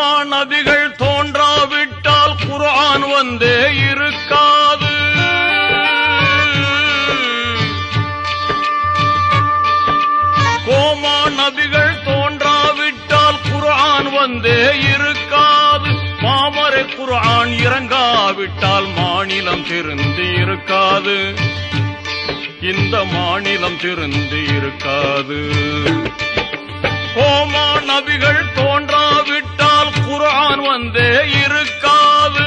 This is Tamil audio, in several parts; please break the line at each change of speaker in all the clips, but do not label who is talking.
நபிகள் தோன்றாவிட்டால் குரான் வந்தே இருக்காது. கோமா நபிகள் தோன்றாவிட்டால் குரான் வந்தே இருக்காது. மாமரை குரான் இறங்காவிட்டால் மாநிலம் திருந்து இருக்காது. இந்த மாநிலம் திருந்து இருக்காது. கோமா நபிகள் தோன்றாவிட்டால் குரான் வந்தே இருக்காது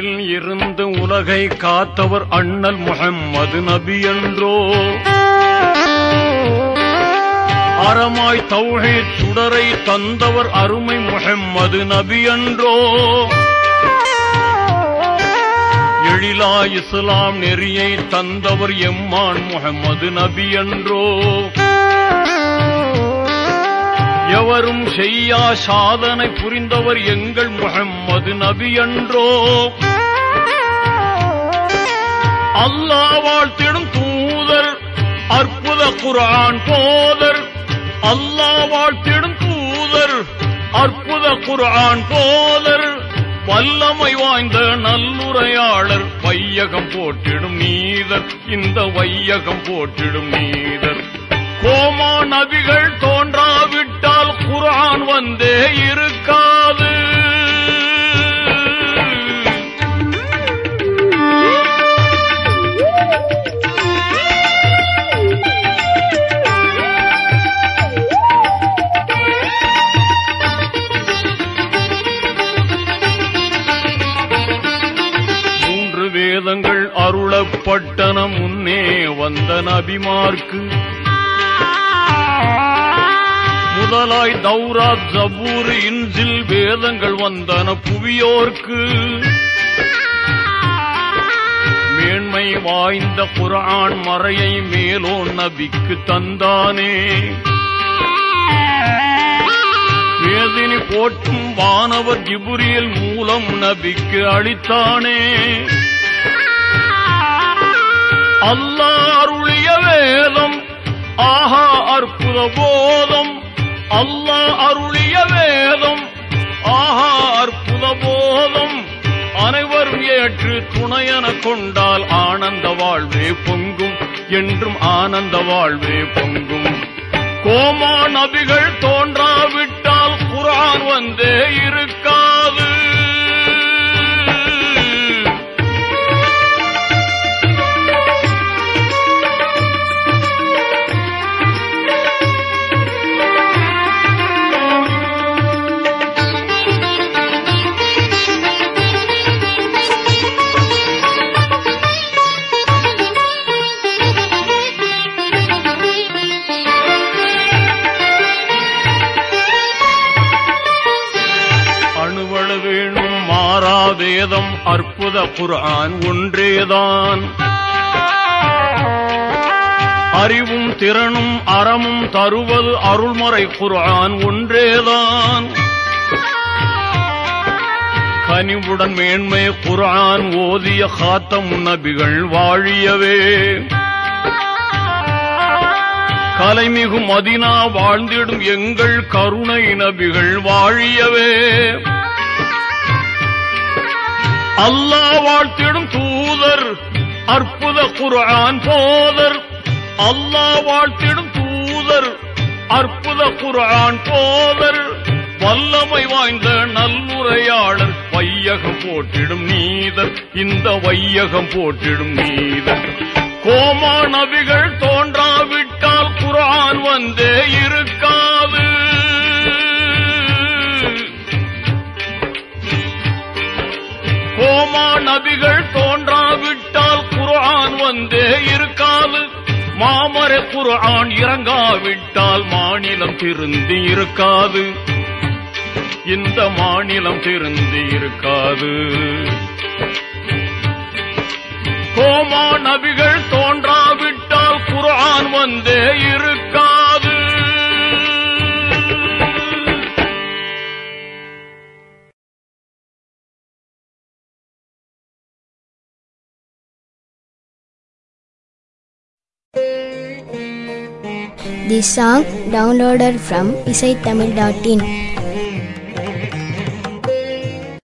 அழிவில் இருந்து உலகை காத்தவர் அண்ணல் முகம்மது நபி என்றோ. அறமாய் தௌஹீத் சுடரை தந்தவர் அருமை முகம்மது நபி என்றோ. எழிலா இஸ்லாம் நெறியை தந்தவர் எம்மான் முகம்மது நபி என்றோ. எவரும் செய்யா சாதனை புரிந்தவர் எங்கள் முகம்மது நபி என்றோ. அல்லாஹ் வாழ்த்திடும் தூதர் அற்புத குரான் போதர். அல்லா வாழ்த்திடும் தூதர் அற்புத குரான் போதர். வல்லமை வாய்ந்த நல்லுரையாளர் வையகம் போட்டிடும் நீதர். இந்த வையகம் போட்டிடும் நீதர். கோமா நபிகள் தோன்றாவிட்டால் குரான் வந்தே இருக்காது. மூன்று வேதங்கள் அருளப்பட்டன முன்னே வந்த நபிமார்க்கு முதலாய் தௌராத் ஜபூர் இன்சில் வேதங்கள் வந்தன புவியோர்க்கு. மேன்மை வாய்ந்த குர்ஆன் மறையை மேலோ நபிக்கு தந்தானே. வேதினி போட்டும் வானவர் ஜிபுரியல் மூலம் நபிக்கு அளித்தானே. அல்லாருளிய வேதம் ஆஹா அற்புத போதம் அல்லாஹ் அருளிய வேதம் ஆஹா அற்புத போதம் அனைவரும் ஏற்று துணையென கொண்டால் ஆனந்த வாழ்வே பொங்கும் என்றும் ஆனந்த வாழ்வே பொங்கும். கோமா நபிகள் தோன்றாவிட்டால் குரான் வந்தே அற்புத குரான் ஒன்றேதான். அறிவும் திறனும் அறமும் தருவது அருள்மறை குரான் ஒன்றேதான். கனிவுடன் மேன்மை குரான் ஓதிய காத்தம் நபிகள் வாழியவே. கலைமிகு மதினா வாழ்ந்திடும் எங்கள் கருணை நபிகள் வாழியவே. அல்லாஹ் வாழ்த்திடும் தூதர் அற்புத குரான் போதர். அல்லாஹ் வாழ்த்திடும் தூதர் அற்புத குரான் போதர். வல்லமை வாய்ந்த நல்லுரையாளர் வையகம் போட்டிடும் நீதர். இந்த வையகம் போட்டிடும் நீதர். கோமா நபிகள் தோன்றாவிட்டால் குரான் வந்தே இருக்காது. மாமர குர்ஆன் இறங்காவிட்டால் மாநிலம் திருந்தி இருக்காது. இந்த மாநிலம் திருந்தி இருக்காது. கோமா நபிகள் தோன்றாவிட்டால்
This song downloaded from isaitamil.in.